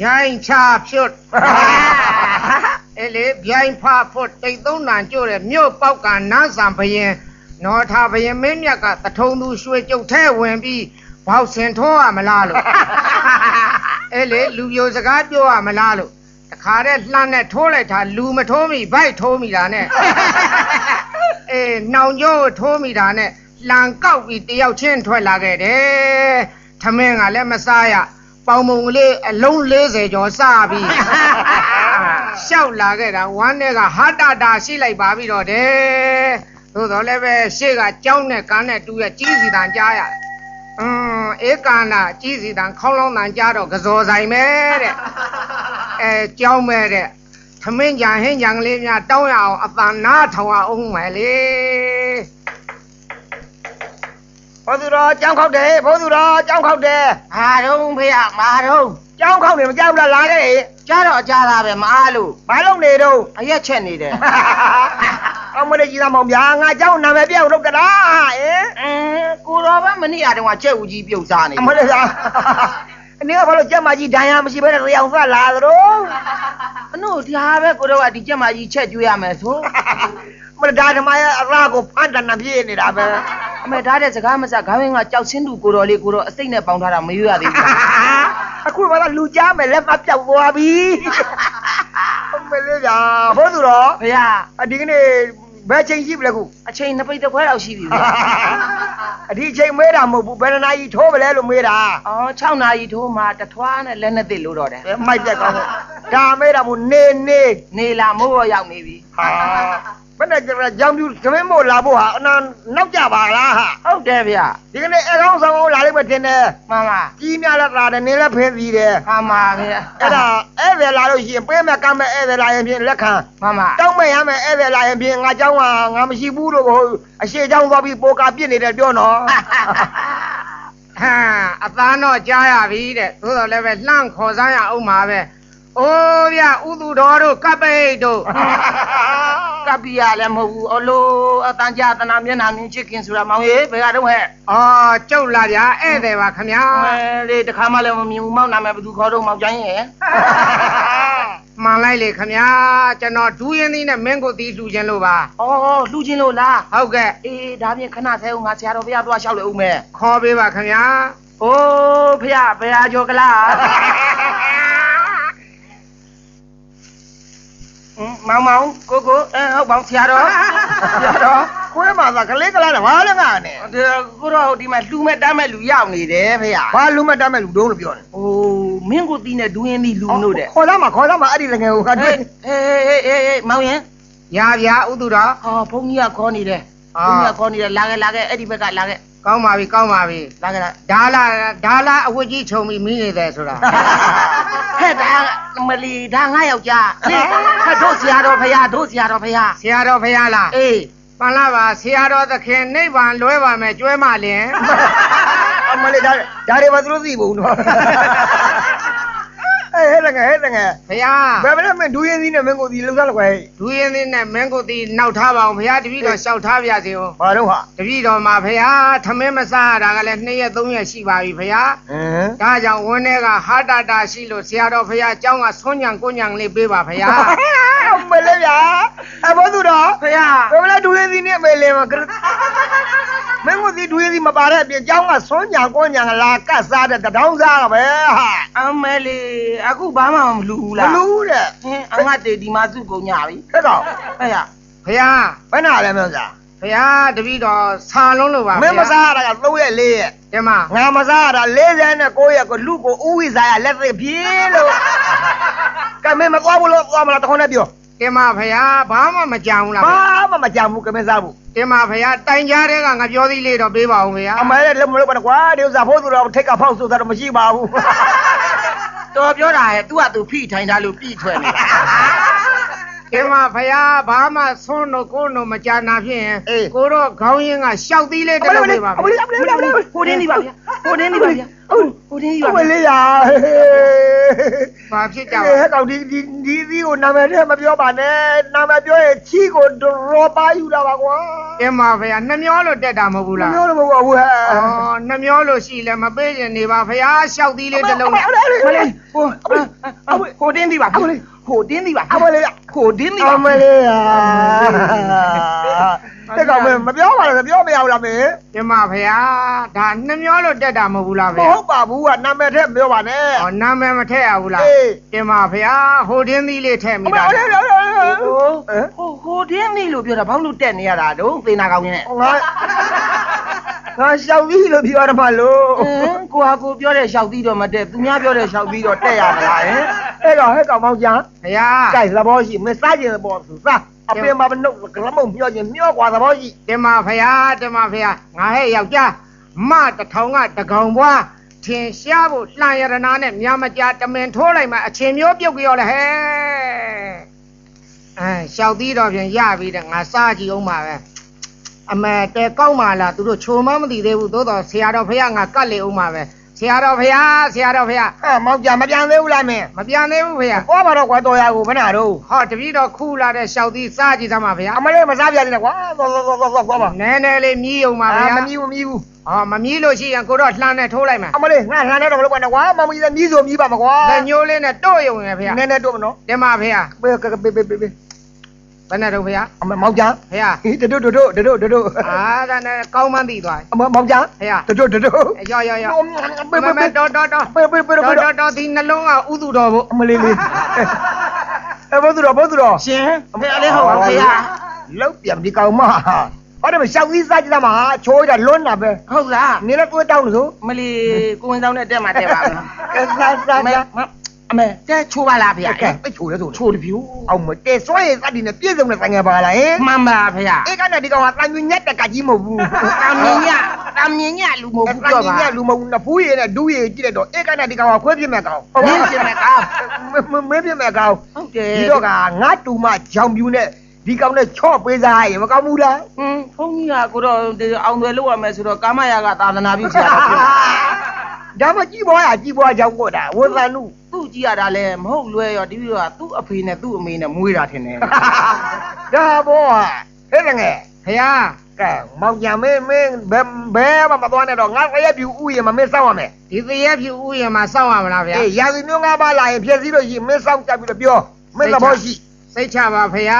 ရိုင်းချဖြုတ်အဲ့လေဗျိုင်းဖဖို့တိတ်သုံးနံကြို့တဲ့မြို့ပေါက်ကနန်းဆံဘရင်နော်ထာဘရင်မင်းမြတ်ကတထုံသူရွှေကြုတ်ထဲဝင်ပြီးဘောက်စင်ထိုးရမလားလို့အဲ့လေလူပြိုစကားပြောရမလားလို့တခါတည်းလှမ်းနဲ့ထိုးလိုက်တာလူမထိုးမိဗိုက်ထိုးမိတာနဲ့အေးနှောင်ကျိုးထိုးမိတာနဲ့လန်ကောက်ပြီးတယောက်ချင်းထွက်လာခဲ့တယ်ထမင်းကလည်းမစားရ ပေါင်မုံကလေးအလုံး40ကျော်စားပြီးရှောက်လာခဲ့တာဝမ်းနဲ့ကဟာတာတာရှိလိုက်ပါပြီတော့တယ်သို့တော်လည်းပဲရှေ့ကကြောင်းနဲ့ကန်းနဲ့တူရဲ့ကြီးစီတန်ကြားရတယ်อืมဧကာနာကြီးစီတန်ခေါင်းလောင်းတန်ကြားတော့ကစော်ဆိုင်ပဲတဲ့အဲကြောင်းပဲတဲ့သမင်းကြံဟင်းကြံကလေးများတောင်းရအောင်အပန်နာထောင်အောင်မယ်လေ ဘုသူတော်ကြောင်းခောက်တယ်ဘုသူတော်ကြောင်းခောက်တယ်ဟာတော့ဖေမာတော့ကြောင်းခောက်တယ်မကြောက်ဘူးလားလာခဲ့တယ်ကြားတော့ကြားတာပဲမအားလို့ဘာလုံးနေတော့အရက်ချက်နေတယ်အောင်မလေးကြီးသားမောင်ဗျာငါကြောင်းနာမည်ပြောက်လုပ်ကြတာဟင်အင်းကိုတော်ပဲမနေ့ကတုန်းကချက်ဦးကြီးပြုတ်စားနေအမလေးသား အနေကဘာလို့ကြက်မကြီးဒဏ်ရာမရှိဘဲနဲ့တရားဆက်လာသလိုအနို့ဒါပဲကိုတော်ကဒီချက်မကြီးချက်ကျွေးရမယ်ဆိုမလေးဒါဓမ္မရဲ့အရာကိုဖန်တန်ပြည့်နေတာပဲအမေဒါတဲ့စကားမစခေါင်းရင်းကကြောက်ချင်းတူကိုတော်လေးကိုတော်အစိတ်နဲ့ပေါင်ထားတာမရွရသေးဘူးအခုဘာလို့လူကြားမယ်လက်မပြောက်သွားပြီအမလေးဗျာဘုသူတော်ဖေရအဒီကနေ့ ဘယ်ချိန်ရှိပြီလဲခုအချိန်နှစ်ပိတ်တစ်ခွဲလောက်ရှိပြီဗျအဒီချိန်မေးတာမဟုတ်ဘူးဘယ်နှနာကြီးထိုးမလဲလို့မေးတာအော်6နာရီထိုးမှတထွားနဲ့လက်နဲ့သစ်လို့တော့တယ်အဲမိုက်ပြက်ကောင်းဒါမေးတာမို့နေနေနေလာမိုးရောရောက်နေပြီဟာ ဘယ်နဲ့ကြရကြောင်ပြူသမင်းမို့လာဖို့ဟာအနာနောက်ကြပါလားဟာ ဟုတ်တယ်ဗျ ဒီကနေ့အကောင်းဆောင်ကိုလာလိမ့်မယ်တင်တယ် မှန်ပါ ကြီးများလက်လာတယ်နေလည်းဖင်းပြီးတယ် မှန်ပါဗျ အဲ့ဒါဧည့်သည်လာလို့ရှိရင်ပေးမဲ့ကမ်းမဲ့ဧည့်သည်လာရင်ဖြင့်လက်ခံ မှန်ပါ တောင်းမဲ့ရမဲ့ဧည့်သည်လာရင်ဖြင့်ငါเจ้าကငါမရှိဘူးလို့ဟိုအရှိเจ้าသွားပြီးပိုကာပြစ်နေတယ်ပြောနော် ဟမ်အသားတော့ကြားရပြီတဲ့သို့တော်လည်းပဲလှန့်ခေါ်စမ်းရအောင်ပါပဲအိုးဗျဥသူတော်တို့ကပိတ်တို့ ကပ္ပိယလည်းမဟုတ်ဘူးအလိုအတန်ကြာတနာမျက်နှာမြင်ချစ်ခင်ဆိုတာမောင်ကြီးဘယ်ကတော့ဟဲ့အော်ကျုပ်လာဗျာဧည့်သည်ပါခမညာအဲလေတခါမှလည်းမမြင်ဘူးမောင်နာမည်ဘယ်သူခေါ်တော့မောင်ကျန်းရဲ့မှန်လိုက်လေခမညာကျွန်တော်ဒူးရင်သီးနဲ့မင်းကိုသီးလှူခြင်းလို့ပါဩလှူချင်းလို့လားဟုတ်ကဲ့အေးဒါပြင်ခဏဆဲဦးငါဆရာတော်ဘုရားသွားလျှောက်လေဦးမယ်ခေါ်ပေးပါခမညာအိုးဖះဘယ်ဟာကျော်ကလားဟ မ်မောင်မောင်ကိုကိုအဲဟုတ်ပါဆရာတော်ဆရာတော်ခွဲမှာသာကလေးကလားဘာလဲငါနဲ့ဒီကိုတော့ဒီမှာလှူမဲ့တမ်းမဲ့လူရောက်နေတယ်ဖះဘာလူမတတ်မဲ့လူတုံးလို့ပြောတယ်ဟိုမင်းကိုတီးနဲ့ဒူးရင်ဒီလူလို့တဲ့ခေါ်လာမှာခေါ်လာမှာအဲ့ဒီလည်းငယ်ကိုကတွေ့အေးအေးအေးအေးမောင်ရင်ရဗျာဥသူတော်ဟောဘုန်းကြီးကခေါ်နေတယ်အာဘုန်းကြီးကခေါ်နေတယ်လာခဲ့လာခဲ့အဲ့ဒီဘက်ကလာခဲ့ ကောင်းပါပြီကောင်းပါပြီလာခဲ့လာဒါလာဒါလာအဝတ်ကြီးခြုံပြီးမီးနေတယ်ဆိုတာဟဲ့ဒါမလီဒါငါယောက်ျားဟဲ့ဟဲ့တို့ဆရာတော်ဖះတို့ဆရာတော်ဖះဆရာတော်ဖရာလားအေးပန်လာပါဆရာတော်သခင်နိဗ္ဗာန်လွဲပါမယ်ကျွဲမလင်အမလေးဒါဒါတွေမသူတို့သိဘူးနော်အေး ဟဲ့လည်းငယ်ဟဲ့လည်းငယ်ဖရာဘယ်ဘယ်မင်းဒူးရင်သီးနဲ့မင်းကိုဒီလုံစားလောက်ပဲဒူရင်သင်းနဲ့မင်းကိုတီနောက်ထားပါအောင်ဖရာတပည့်တော်လျှောက်ထားပြစေဦးဘာတော့ဟာတပည့်တော်မှာဖရာထမင်းမစားရတာကလည်း2ရက်3ရက်ရှိပါပြီဖရာဟမ်ဒါကြောင့်ဝင်းထဲကဟာတာတာရှိလို့ဆရာတော်ဖရာအကြောင်းကဆွမ်းညံကိုညံလေးပေးပါဖရာအမလေးဗျာအဘောသူတော်ဖះဘယ်ဘယ်ဒူးရင်သီးနဲ့မေးလေမက မင်းကိုဒီဒူးရင်သီးမပါတဲ့အပြင်ကျောင်းကဆွညာကိုညာလာကတ်စားတဲ့တောင်းစားပဲဟာအမဲလေးအခုဘာမှမလူဘူးမလားလို့တဲ့ဟင်းအငတ်တေဒီမှာစုကုန်ညပြီဟဲ့ကောင်ဟဲ့ရဖရာဘယ်နာလဲမင်းစားဖရာတပည့်တော်ဆာလုံးလို့ပါမင်းမစားရတာက3ရက်4ရက်ဒီမှာငါမစားရတာ49ရက်ကိုလူကိုဥဝိစာရလက်သိပြေးလို့ကမင်းမကွာဘူးလို့ကွာမလားတခုနဲ့ပြော ဒီမှာဖရာဘာမှမကြံဘူးလားဘာမှမကြံဘူးကမင်းစားဘူးဒီမှာဖရာတိုင်ကြားတဲ့ကငါပြောသေးလေးတော့ပေးပါဦးဖရာအမဲလည်းမလို့ပါနဲ့ကွာဒီဥစ္စာဖို့သူတော့ထိတ်ကဖောက်ဆိုတာတော့မရှိပါဘူးတော်ပြောတာရဲ့ तू က तू ဖိထိုင်တာလို့ပြီးထွက်နေတာ ကဲမဖယားဘာမှဆွန်းတော့ကိုယ်တော့မကြာနာဖြစ်ရင်အေးကိုတော့ခေါင်းရင်းကရှောက်သီးလေးတက်လို့ပေးပါအမလေးအမလေးအမလေးဟိုတင်းဒီပါဗျာဟိုတင်းဒီပါဗျာဟုတ်ဟိုတင်းဒီပါအမဗျာလေးရာဘာဖြစ်ကြဟပါဲ့ကောင်ဒီဒီဒီဒီကိုနာမည်နဲ့မပြောပါနဲ့နာမည်ပြောရင်ချီကိုဒရောပါယူလာပါကွာတင်ပါဗျာနှမျောလို့တက်တာမဟုတ်ဘူးလားမျိုးလို့မဟုတ်ဘူးဟဲ့အော်နှမျောလို့ရှိလဲမပေးရင်နေပါဗျာရှောက်သီးလေးတစ်လုံးနဲ့မလေးဟိုဟိုတင်းသည်ပါ ဟိုတင်းသည်ပါအမလေးဟိုတင်းသည်အပါမလေးဟာတဲ့ကောင်မပြောပါနဲ့ပြောမရဘူးလားမင်းတင်ပါဗျာဒါနှမျောလို့တက်တာမဟုတ်ဘူးလားမဗျာဟုတ်ပါဘူးကနာမည်ထက်ပြောပါနဲ့အော်နာမည်မထည့်ရဘူးလားအေးတင်ပါဗျာဟိုတင်းသီးလေးထည့်အမိမတာလေးဟမ်ဟိုဟိုတင်းသည်လို့ပြောတာဘာလို့တက်နေရတာတော့သေနာကောင်းနေနဲ့ငါငါရှောက်ပြီးလို့ပြောရမှာလို့ကိုဟာကိုပြောတဲ့ရှောက်သီးတော့မတက်သူများပြောတဲ့ရှောက်သီးတော့တက်ရမလားဟင် အဲ့တော့ဟဲ့ကောင်မောင်ကျန် ဗျာ ကြိုက်သဘောရှိမစားကျင်သဘောသူစားအပင်မှာမနှုတ်ကလမုံမျောခြင်းမျောกว่าသဘောရှိ တင်ပါဗျာတင်ပါဗျာငါဟဲ့ယောက်ျားမတထောင်ကတကောင်ဘွားထင်ရှားဖို့လှန်ရတနာနဲ့မြမကြာတမင်ထိုးလိုက်မှအချင်းမျိုးပြုတ်ကြောလဲဟဲ့အဲရှောက်သီးတော့ပြန်ရပြီတဲ့ငါစားကြည့်အောင်ပါပဲအမေတဲကောက်ပါလားသူတို့ချိုမမသိသေးဘူးသို့တော့ဆရာတော်ဖះငါကတ်လေအောင်ပါပဲ ဆရာတော်ဖះဆရာတော်ဖះဟာမောင်ကျန်မပြန်သေးဘူးလားမင်းမပြန်သေးဘူးဖះဟောပါတော့ကွာတော်ရကိုဘယ်နာတော့ဟောတပည့်တော်ခူလာတဲ့ရှောက်သီးစားကြည့်သမှာဖះအမလေးမစားပြရနဲ့ကွာသွားသွားသွားသွားသွားပါနည်းနည်းလေးမြည်အောင်ပါဖះအာမမြည်ဘူးမမြည်ဘူးဟောမမြည်လို့ရှိရင်ကိုတော့လှမ်းနဲ့ထိုးလိုက်မှာအမလေးငါလှမ်းတော့မလုပ်ပါနဲ့ကွာမမကြီးလည်းမြည်ဆိုမြည်ပါမကွာလက်ညိုးလေးနဲ့တို့ရုံရဖះနည်းနည်းတော့မနော်တင်ပါဖះဘေးကဘေးဘေးဘေး ဘယ်နဲ့တော့ဖះအမမောင်ကျန်ဖះဟေးတို့တို့တို့တို့တို့တို့အာဒါနဲ့ကောင်းမှန်းသိသွားအမမောင်ကျန်ဖះတို့တို့တို့ရောရောရောဘေးဘေးမမဘေးတော်တော်တော်ဘေးဘေးဘေးတော်တော်တော်ဒီနှလုံးကဥသူတော်ဖို့အမလေးလေးအဲဘုသူတော်ဘုသူတော်ရှင်အဖေလေးဟုတ်ပါဖေဟာလောက်ပြန်ဒီကောင်မဟောတယ်မရှောက်သီးစားကြည့်သမှာချိုးကြလွန်းတာပဲဟုတ်လားနေလည်းတွေးတောင်းလို့ဆိုမလီကိုဝင်ဆောင်နဲ့တက်မှာတက်ပါမလားအဲစားစား အမေစားအမေတဲချိုးပါလားဖေကဲပဲချိုးလဲဆိုချိုးတပြူအောင်မတဲဆွဲရသတ္တိနဲ့ပြည့်စုံတဲ့ဆိုင်ငယ်ပါလားဟင်မှန်ပါဖေဟာအေးကနဲ့ဒီကောင်ကတန်ညညက်တကကြီးမဟုတ်ဘူးတမ်မြင်ညတမ်မြင်ညလူမဟုတ်ဘူးတန်ပြောညပါညက်လူမဟုတ်ဘူးနဖူးရည်နဲ့ဒူးရည်ကြည့်လိုက်တော့အေးကနဲ့ဒီကောင်ကခွဲပြစ်မဲ့ကောင်နင်းပြမဲ့ကောင်းမမပြစ်မဲ့ကောင်ဟုတ်တယ်ဒီတော့ကငါတူမဂျောင်ပြူနဲ့ဒီကောင်နဲ့ချော့ပေးစားရင်မကောင်းဘူးလားဟင်းဘုန်းကြီးကကိုတော့အောင်သွယ်လုပ်ရမယ်ဆိုတော့ကာမရာကသာသနာပြုဆရာတော်ဖြစ်ဒါမှကြီးပွားရကြီးပွားကြောင်းကိုတာဝေသနုသူ့ ကြည့်ရတာလဲမဟုတ်လွဲရောဒီလိုကသူ့အဖေနဲ့သူ့အမေနဲ့မွေးတာထင်တယ်ဒါဘောဟာဟဲ့ငယ်ဖះကဲမောင်ကြမင်းမင်းဘယ်ဘယ်မှမသွားနဲ့တော့ငါခရက်ပြူဥယျာဉ်မမင်းစောင့်ရမယ်ဒီသရဲဖြူဥယျာဉ်မှာစောင့်ရမလားဖះအေးရာသီမျိုးငါးပါးလာရင်ဖြည့်စည်းလို့ရှိရင်မင်းစောင့်ကြပြီးတော့ပြောမင်းသဘောရှိစိတ်ချပါဖះ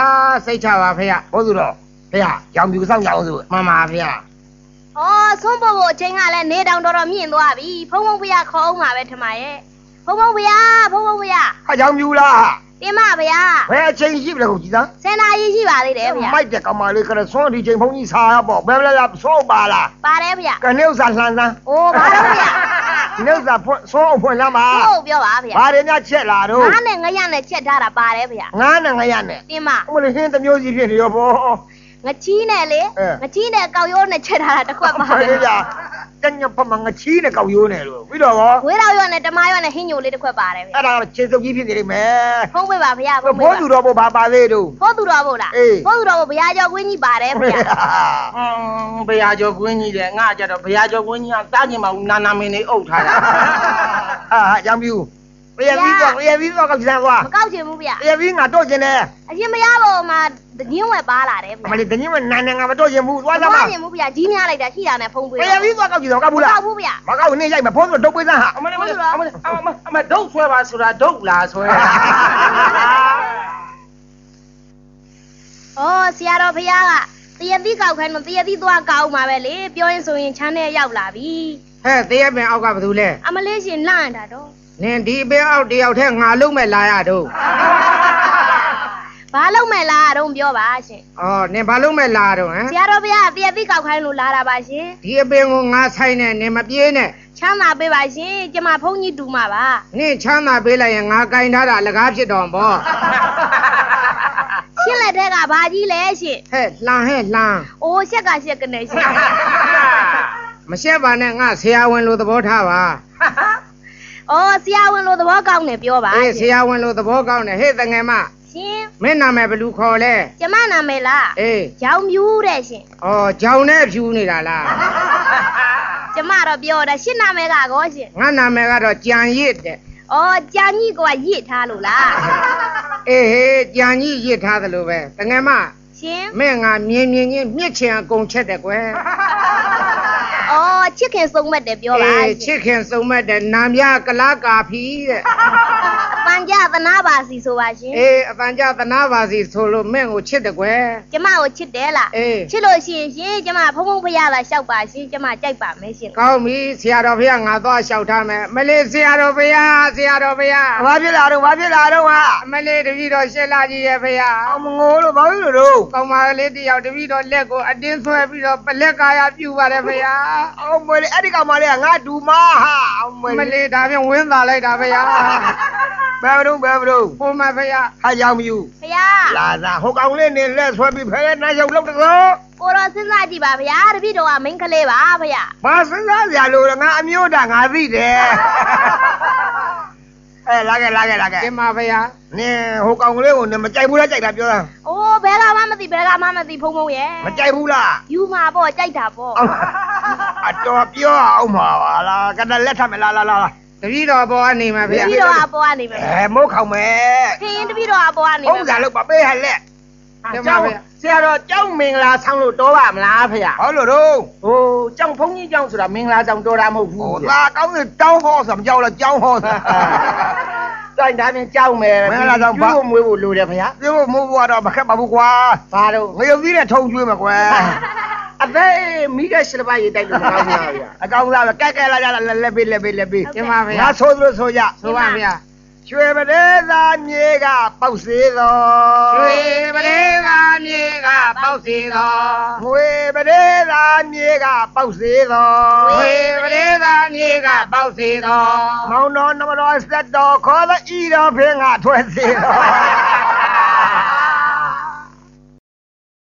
စိတ်ချပါဖះဘုသူတော်ဖေဟာရောင်ပြူစောင့်ကြအောင်ဆိုမှန်ပါဗျာ။အော်ဆုံးဖို့ဖို့အချိန်ကလည်းနေတောင်တော်တော်မြင့်သွားပြီ။ဖုံဖုံဖျားခေါ်အောင်ပါပဲထမရဲ့။ ဖုံဖုံဖျားဖုံဖုံဖျားဟာရောင်ပြူလားတင်မဗျာဘယ်အချိန်ရှိပြီလဲကုန်ကြည်သား။စင်နာကြီးရှိပါသေးတယ်ဗျာမိုက်တဲ့ကောင်မလေးကလည်းဆွမ်းဒီချိန်ဖုန်းကြီးစားရပေါ့ဘယ်လဲလားဆွမ်းပါလား။ပါတယ်ဗျာကနေဥစားလှန်စမ်း။အိုးဘာလို့ဗျာနေဥစားဖွင့်ဆွမ်းဖွင့်လမ်းပါ။ဟုတ်ပြောပါဗျာဘာတွေများချက်လာတော့။ငါးနဲ့ငရနဲ့ချက်ထားတာပါတယ်ဗျာငါးနဲ့ငရနဲ့။တင်မအမလေးဟင်းတစ်မျိုးစီဖြစ်နေရောပေါ့ငချီးနဲ့လေအဲငချီးနဲ့ကောက်ရိုးနဲ့ချက်ထားတာတစ်ခွက်ပါပဲလေကြာ တညဖမငချီးနဲ့ကောက်ရိုးနေလို့ပြီးတော့ရော။ဝေးတော်ရွက်နဲ့တမရွက်နဲ့ဟင်းညိုလေးတစ်ခွက်ပါတယ်ဗျာအဲ့ဒါခြေစုပ်ကြီးဖြစ်နေလိမ့်မယ်။ဖုံးပေးပါဗျာဖုံးပေးဘိုးပါသူတော်ဘို့ဘာပါသေးတော့။ဖိုးသူတော်ဘုလားအေးဖိုးသူတော်ဘုဘုရားကျော်ကွင်းကြီးပါတယ်ဗျာအင်းဘုရားကျော်ကွင်းကြီးတဲ့ငါကြတော့ဘုရားကျော်ကွင်းကြီးကစားကျင်ပါဘူးနာနာမင်းလေးအုပ်ထားတာဟာဟာကြောင်ပြူရရပြီးတော့ရရပြီးတော့ကောက်စမ်းသွား။မကောက်ချင်ဘူးဗျာရရပြီးငါတော့ကျင်တယ်။အရင်မရပေါ်မှာ တငင်းဝက်ပါလာတယ်အဗျာမလေးတညမနန်းနေငါမတော့ကျင်ဘူးသွားစမ်းမပါကောက်ချင်ဘူးဗျာကြီးများလိုက်တာရှိတာနဲ့ဖုံးပေးရရပြီးတော့ကောက်ကြည့်တော့ကောက်ဘူးလားကောက်ဘူးဗျာမကောက်နေရိုက်မဖုန်းတော့ဒုတ်ပေးစမ်းဟာအမလေးအမလေးအမလေးအမအမဒုတ်ဆွဲပါဆိုတာဒုတ်လားဆွဲ။အော်ဆရာတော်ဖះကတရတိကောက်ခိုင်းတော့တရတိသွားကောက်မှာပဲလေပြောရင်ဆိုရင်ချမ်းထဲရောက်လာပြီဟဲ့သရဲပင်အောက်ကဘာလို့လဲ။အမလေးရှင်လန့်တာတော့နင်ဒီပင်အောက်တယောက်တည်းငါလုံးမဲ့လာရတော့ ဘာလုံးမဲ့လားတော့ပြောပါရှင်အော်နင်ဘာလုံးမဲ့လာတော့ဟမ်။ဆရာတော်ဖះကတရတိကောက်ခိုင်းလို့လာတာပါရှင်ဒီအပင်ကိုငါဆိုင်နဲ့နင်မပြေးနဲ့။ချမ်းသာပေးပါရှင်ကျမဖုန်းကြီးတူမှာပါနင်ချမ်းသာပေးလိုက်ရင်ငါကင်ထားတာအလကားဖြစ်တော်ဘော။ရှင်းလက်တဲ့ကဘာကြီးလဲရှင်ဟဲ့လှန်ဟဲ့လှန်။အိုးရှက်ကရှက်ကနေရှင်မရှက်ပါနဲ့ငါဆရာဝန်လိုသဘောထားပါ။အော်ဆရာဝန်လိုသဘောကောင်းနေပြောပါအေးဆရှင်ရာဝန်လိုသဘောကောင်းတယ်ဟဲ့တငယ်မ။ ရှင်မင်းနာမည်ဘယ်လူခေါ်လဲကျမနာမည်လားအေး။ရောင်မြူးတဲ့ရှင်အော်ဂျောင်နဲ့ဖြူနေတာလား။ကျမတော့ပြောတာရှင်းနာမည်ကကောရှင်ငါနာမည်ကတော့ကြံရစ်တဲ့။အော်ကြာကြီးကရစ်ထားလို့လားအေးဟေးကြံကြီးရစ်ထားသလိုပဲတငယ်မရှင်မင်းငါမြင်မြင်ချင်းမြစ်ချင်အကုန်ချက်တယ်ကွယ်အော် ချစ်ခင်ဆုံးမက်တယ်ပြောပါအေးရှချင်စ်ခင်စုံမဲ့တဲ့နာမကလာကာဖီတဲ့ပန်ကြသနာပါစီဆိုပါရှင်အေးအပန်ကြသနာပါစီဆိုလို့မင်းကိုချစ်တယ်ကွယ်ကျမကိုချစ်တယ်လားအေးချစ်လို့ရှိရင်ရှင်ကျမဖုံဖုံဖရလာလျှောက်ပါရှင်ကျမကြိုက်ပါမယ်ရှင်ကောင်းပြီဆရာတော်ဘုရားငါသွားလျှောက်ထားမယ်မလေးဆရာတော်ဘုရားဆရာတော်ဘုရားဘာဖြစ်လာတော့ဘာဖြစ်လာတော့ဟာအမလေးတပည့်တော်ရှက်လာကြီးရဲ့ဘုရားအောင်မငိုလို့ဘာဖြစ်လို့တော့ကောင်မလေးတယောက်တပည့်တော်လက်ကိုအတင်းဆွဲပြီးတော့ပလက်ကာယပြုပါတယ်ဘုရားအောင်မလေးအဲ့ဒီကောင်မလေးကငါဒူမဟာအောင်မမလေးလေးဒါဖြင့်ဝင်းသာလိုက်တာဘုရားဘယ်တော့ဘယ်တော့ဘုမဘုရားဟာကြောင်မယူဖယားလာသာဟိုကောင်လေးနေလက်ဆွဲပြီးဖဲနိုင်ရုပ်လောက်တော့ကိုတော့စဉ်းစားကြည့်ပါဗျာတပည့်တော်ကမိန်းကလေးပါဗျာဘာစဉ်းစားကြလို့လဲငါအမျိုးတာငါသိတယ်အဲလာခဲ့လာခဲ့လာခဲ့ကျင်ပါဘုရားနင်ဟိုကောင်ကလေးကိုနင်မကြိုက်ဘူးလားကြိုက်တာပြောတာအိုးဘယ်ကမှမသိဘယ်ကမှမသိဖုံဖုံရဲ့မကြိုက်ဘူးလားယူမှာပေါ့ကြိုက်တာပေါ့ အတော်ပြောအောင်ပါလားကတလက်ထမယ်လားလားလားတပည့်တော်ဘောကနေမှာတဘုရားပည့်တော်အပေါ်ကနေမယ်အဲမုတ်ခေါင်မယ်ခရင်တပည့်တော်အပေါ်ကနေဟုတ်ကြလို့ပါပေးဟက်လက်ကျင်ကျောပါင်းဘုရားဆရာတော်ကျောင်းမင်္ဂလာဆောင်လို့တော်ပါမလားဖေ။ဟောလို့တော့ဟိုကျောင်းဘုန်းကြီးကျောင်းဆိုတာမင်္ဂလာဆောင်တော်တာမဟုတ်ဘူးဟိုဗျာသာကောင်းတဲ့တောင်းဟောဆိုမကြောက်လားကြောင်းဟောဆိုတိုင်းဒါပြင်ကျောင်းမယ်မင်္ဂလာဆောင်ပါကျွေးဖို့မွေးဖို့လိုတယ်ဖေ။ပြောမိုးဘွားတော့မခက်ပါဘူးကွာဘာတော့ငရုတ်သီးနဲ့ထုံကျွေးမှာကွယ် အသေးမိကရှလပါရေးတိုက်လို့မကောင်းဘူးဗျာအကောင်သားပဲကဲကဲလာကြလားလက်ပေးလက်ပေးလက်ပေးကျင်ပါဘုငါရားဆိုသလိုဆိုကြဆိုပါဘုရားရွှေပဒေသာမြေကပေါက်စေသောရွှေပရေကမြေကပေါက်စီတော်ငွေပဒေသာမြေကပေါက်စေသောရွှေပရေကမြေကပေါက်စီတော်မောင်တော်နမတော်ဆက်တော်ခေါ်သောဤတော်ဖင်ကထွက်စေသော